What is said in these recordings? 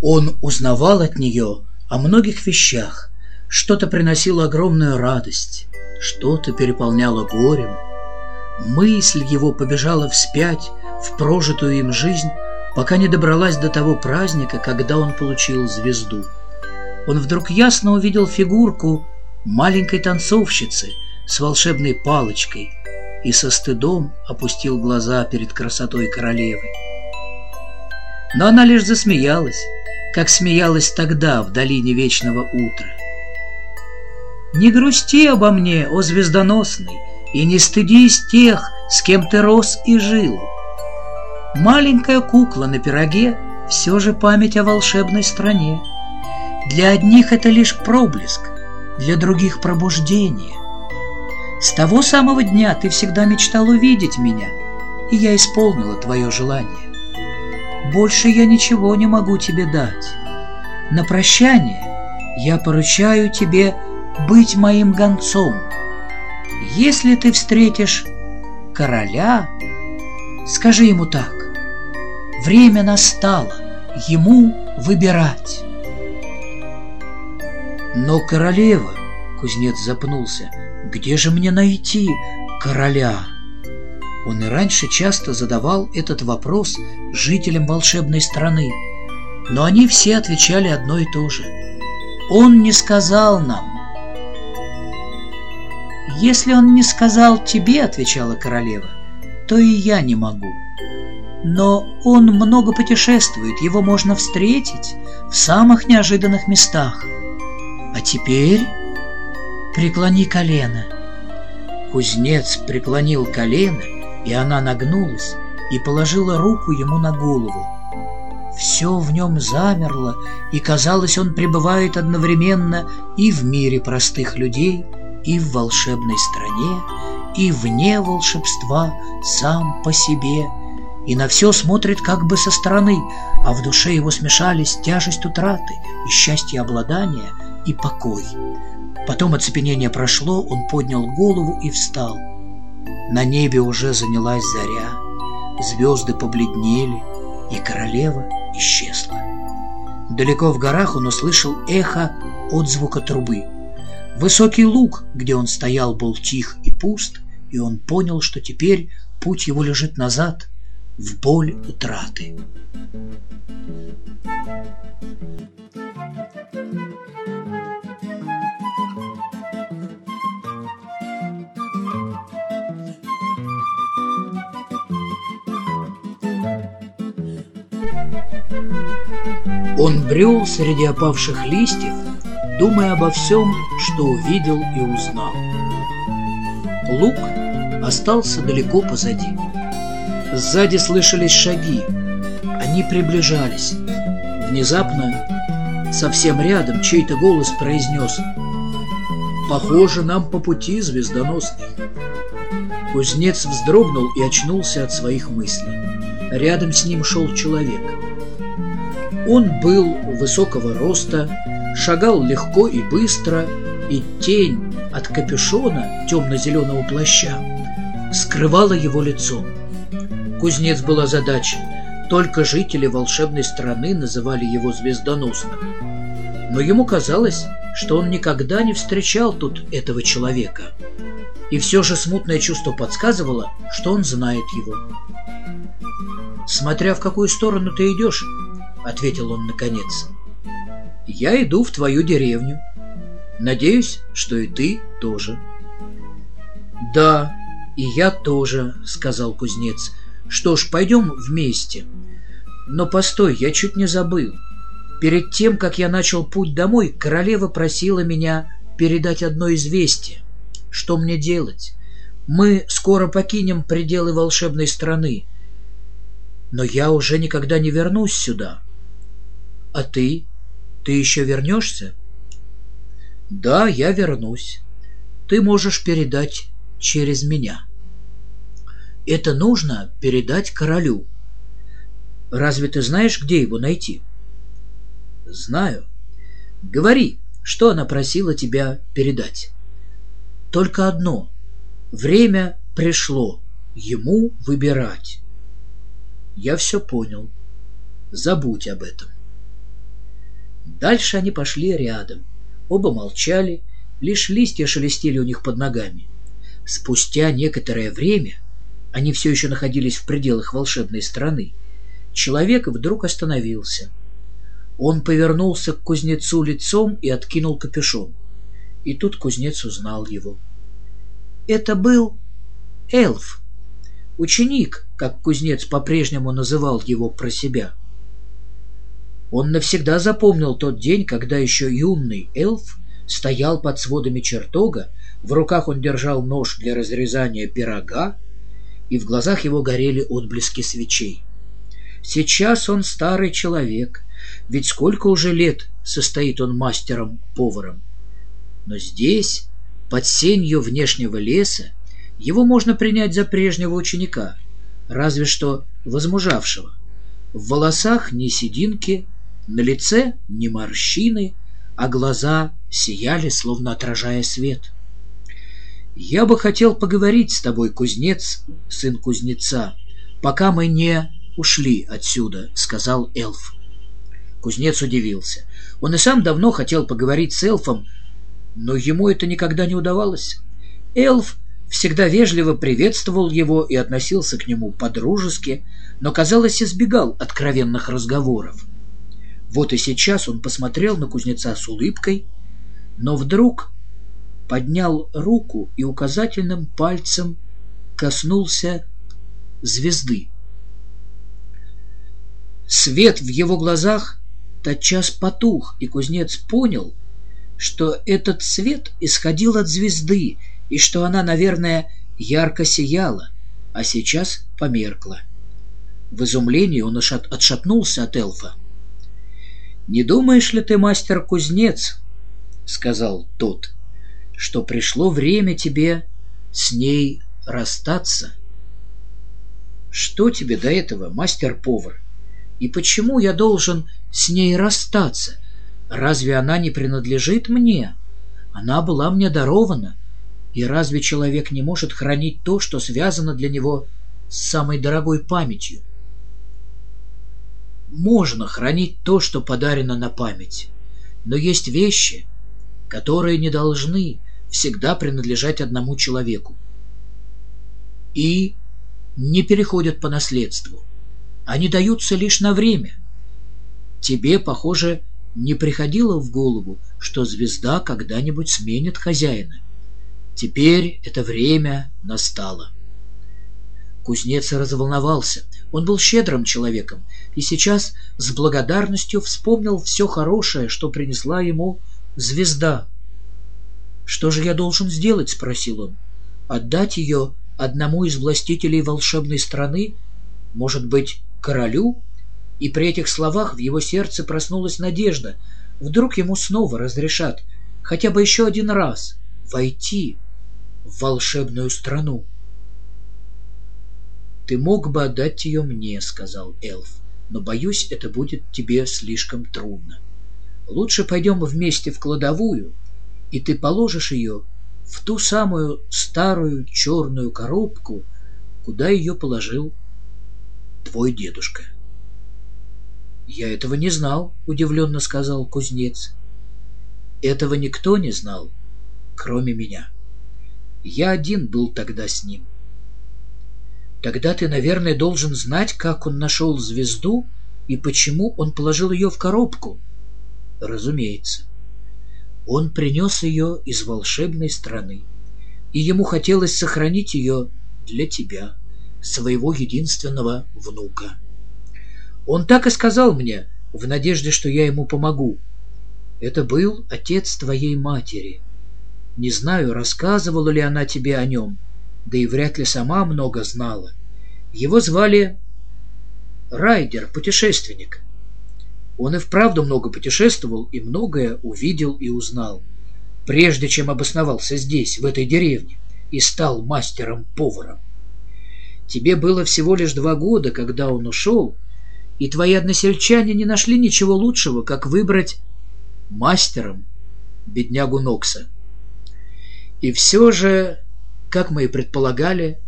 Он узнавал от нее о многих вещах, что-то приносило огромную радость, что-то переполняло горем. Мысль его побежала вспять в прожитую им жизнь, пока не добралась до того праздника, когда он получил звезду. Он вдруг ясно увидел фигурку маленькой танцовщицы с волшебной палочкой и со стыдом опустил глаза перед красотой королевы. Но она лишь засмеялась, как смеялась тогда в долине вечного утра. «Не грусти обо мне, о звездоносный, и не стыдись тех, с кем ты рос и жил. Маленькая кукла на пироге — все же память о волшебной стране. Для одних это лишь проблеск, для других — пробуждение. С того самого дня ты всегда мечтал увидеть меня, и я исполнила твое желание. Больше я ничего не могу тебе дать. На прощание я поручаю тебе быть моим гонцом. Если ты встретишь короля, скажи ему так. Время настало ему выбирать. Но королева, кузнец запнулся, где же мне найти короля? Он и раньше часто задавал этот вопрос жителям волшебной страны, но они все отвечали одно и то же. Он не сказал нам. «Если он не сказал тебе, — отвечала королева, — то и я не могу. Но он много путешествует, его можно встретить в самых неожиданных местах. А теперь преклони колено». Кузнец преклонил колено, и она нагнулась и положила руку ему на голову. Все в нем замерло, и, казалось, он пребывает одновременно и в мире простых людей, и в волшебной стране, и вне волшебства сам по себе, и на все смотрит как бы со стороны, а в душе его смешались тяжесть утраты и счастье обладания и покой. Потом оцепенение прошло, он поднял голову и встал. На небе уже занялась заря, звезды побледнели, и королева исчезла. Далеко в горах он услышал эхо от звука трубы. Высокий луг, где он стоял, был тих и пуст, и он понял, что теперь путь его лежит назад, в боль утраты. Он брел среди опавших листьев, думая обо всем, что увидел и узнал. Лук остался далеко позади. Сзади слышались шаги. Они приближались. Внезапно, совсем рядом, чей-то голос произнес «Похоже, нам по пути, звездоносный». Кузнец вздрогнул и очнулся от своих мыслей. Рядом с ним шел человек — он был высокого роста, шагал легко и быстро, и тень от капюшона темно-зеленого плаща скрывала его лицо. Кузнец был озадачен. Только жители волшебной страны называли его звездоносным. Но ему казалось, что он никогда не встречал тут этого человека. И все же смутное чувство подсказывало, что он знает его. «Смотря в какую сторону ты идешь», — ответил он наконец. «Я иду в твою деревню. Надеюсь, что и ты тоже». «Да, и я тоже», — сказал кузнец. «Что ж, пойдем вместе». «Но постой, я чуть не забыл. Перед тем, как я начал путь домой, королева просила меня передать одно известие. Что мне делать? Мы скоро покинем пределы волшебной страны, но я уже никогда не вернусь сюда». А ты? Ты еще вернешься? Да, я вернусь. Ты можешь передать через меня. Это нужно передать королю. Разве ты знаешь, где его найти? Знаю. Говори, что она просила тебя передать. Только одно. Время пришло. Ему выбирать. Я все понял. Забудь об этом. Дальше они пошли рядом. Оба молчали, лишь листья шелестели у них под ногами. Спустя некоторое время, они все еще находились в пределах волшебной страны, человек вдруг остановился. Он повернулся к кузнецу лицом и откинул капюшон. И тут кузнец узнал его. Это был эльф, ученик, как кузнец по-прежнему называл его про себя. Он навсегда запомнил тот день, когда еще юный эльф стоял под сводами чертога, в руках он держал нож для разрезания пирога, и в глазах его горели отблески свечей. Сейчас он старый человек, ведь сколько уже лет состоит он мастером-поваром. Но здесь, под сенью внешнего леса, его можно принять за прежнего ученика, разве что возмужавшего. В волосах ни сединки, на лице ни морщины, а глаза сияли, словно отражая свет. «Я бы хотел поговорить с тобой, кузнец, сын кузнеца, пока мы не ушли отсюда», — сказал эльф. Кузнец удивился. Он и сам давно хотел поговорить с эльфом, но ему это никогда не удавалось. Эльф всегда вежливо приветствовал его и относился к нему по-дружески, но, казалось, избегал откровенных разговоров. Вот и сейчас он посмотрел на кузнеца с улыбкой, но вдруг поднял руку и указательным пальцем коснулся звезды. Свет в его глазах тотчас потух, и кузнец понял, что этот свет исходил от звезды, и что она, наверное, ярко сияла, а сейчас померкла. В изумлении он отшатнулся от эльфа. «Не думаешь ли ты, мастер-кузнец, — сказал тот, — что пришло время тебе с ней расстаться?» «Что тебе до этого, мастер-повар? И почему я должен с ней расстаться? Разве она не принадлежит мне? Она была мне дарована. И разве человек не может хранить то, что связано для него с самой дорогой памятью?» Можно хранить то, что подарено на память, но есть вещи, которые не должны всегда принадлежать одному человеку и не переходят по наследству. Они даются лишь на время. Тебе, похоже, не приходило в голову, что звезда когда-нибудь сменит хозяина. Теперь это время настало. Кузнец разволновался. Он был щедрым человеком и сейчас с благодарностью вспомнил все хорошее, что принесла ему звезда. «Что же я должен сделать?» — спросил он. «Отдать ее одному из властителей волшебной страны? Может быть, королю?» И при этих словах в его сердце проснулась надежда. Вдруг ему снова разрешат хотя бы еще один раз войти в волшебную страну. «Ты мог бы отдать ее мне», — сказал эльф, «но, боюсь, это будет тебе слишком трудно. Лучше пойдем вместе в кладовую, и ты положишь ее в ту самую старую черную коробку, куда ее положил твой дедушка». «Я этого не знал», — удивленно сказал кузнец. «Этого никто не знал, кроме меня. Я один был тогда с ним. Тогда ты, наверное, должен знать, как он нашел звезду и почему он положил ее в коробку. Разумеется. Он принес ее из волшебной страны, и ему хотелось сохранить ее для тебя, своего единственного внука. Он так и сказал мне, в надежде, что я ему помогу. Это был отец твоей матери. Не знаю, рассказывала ли она тебе о нем, да и вряд ли сама много знала. Его звали Райдер, путешественник. Он и вправду много путешествовал и многое увидел и узнал, прежде чем обосновался здесь, в этой деревне, и стал мастером-поваром. Тебе было всего лишь два года, когда он ушел, и твои односельчане не нашли ничего лучшего, как выбрать мастером беднягу Нокса. И все же, как мы и предполагали,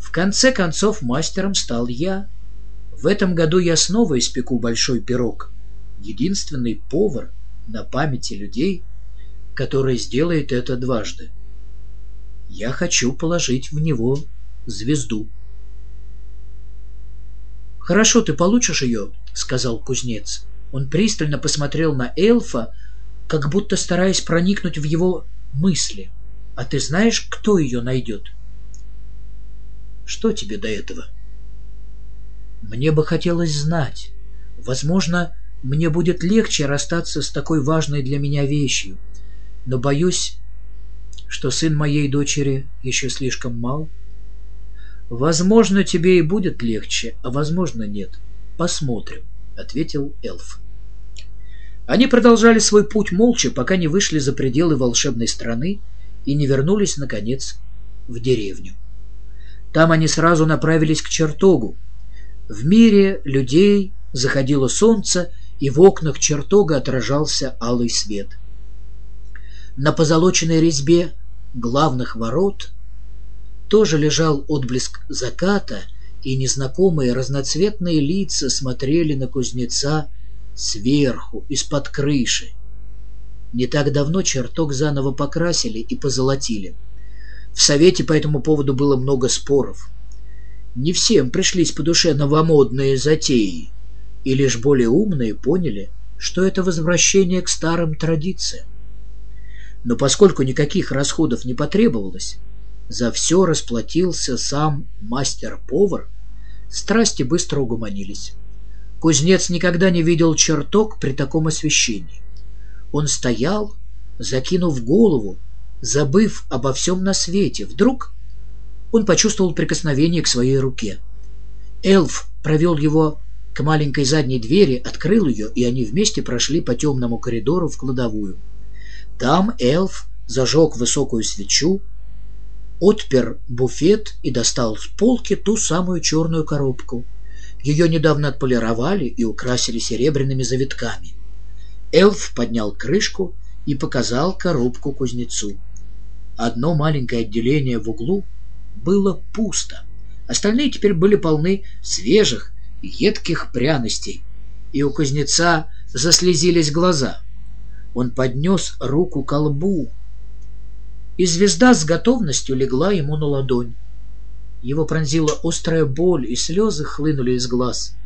в конце концов мастером стал я. В этом году я снова испеку большой пирог. Единственный повар, на памяти людей, который сделает это дважды. Я хочу положить в него звезду. «Хорошо, ты получишь ее», — сказал кузнец. Он пристально посмотрел на эльфа, как будто стараясь проникнуть в его мысли. «А ты знаешь, кто ее найдет?» «Что тебе до этого?» «Мне бы хотелось знать. Возможно, мне будет легче расстаться с такой важной для меня вещью, но боюсь, что сын моей дочери еще слишком мал». «Возможно, тебе и будет легче, а возможно, нет. Посмотрим», — ответил эльф. Они продолжали свой путь молча, пока не вышли за пределы волшебной страны и не вернулись, наконец, в деревню. Там они сразу направились к чертогу. В мире людей заходило солнце, и в окнах чертога отражался алый свет. На позолоченной резьбе главных ворот тоже лежал отблеск заката, и незнакомые разноцветные лица смотрели на кузнеца сверху, из-под крыши. Не так давно чертог заново покрасили и позолотили. В Совете по этому поводу было много споров. Не всем пришлись по душе новомодные затеи, и лишь более умные поняли, что это возвращение к старым традициям. Но поскольку никаких расходов не потребовалось, за все расплатился сам мастер-повар, страсти быстро угомонились. Кузнец никогда не видел чертог при таком освещении. Он стоял, закинув голову, забыв обо всем на свете. Вдруг он почувствовал прикосновение к своей руке. Эльф провел его к маленькой задней двери, открыл ее, и они вместе прошли по темному коридору в кладовую. Там эльф зажег высокую свечу, отпер буфет и достал с полки ту самую черную коробку. Ее недавно отполировали и украсили серебряными завитками. Эльф поднял крышку и показал коробку кузнецу. Одно маленькое отделение в углу было пусто. Остальные теперь были полны свежих, едких пряностей, и у кузнеца заслезились глаза. Он поднес руку к лбу, и звезда с готовностью легла ему на ладонь. Его пронзила острая боль, и слезы хлынули из глаз.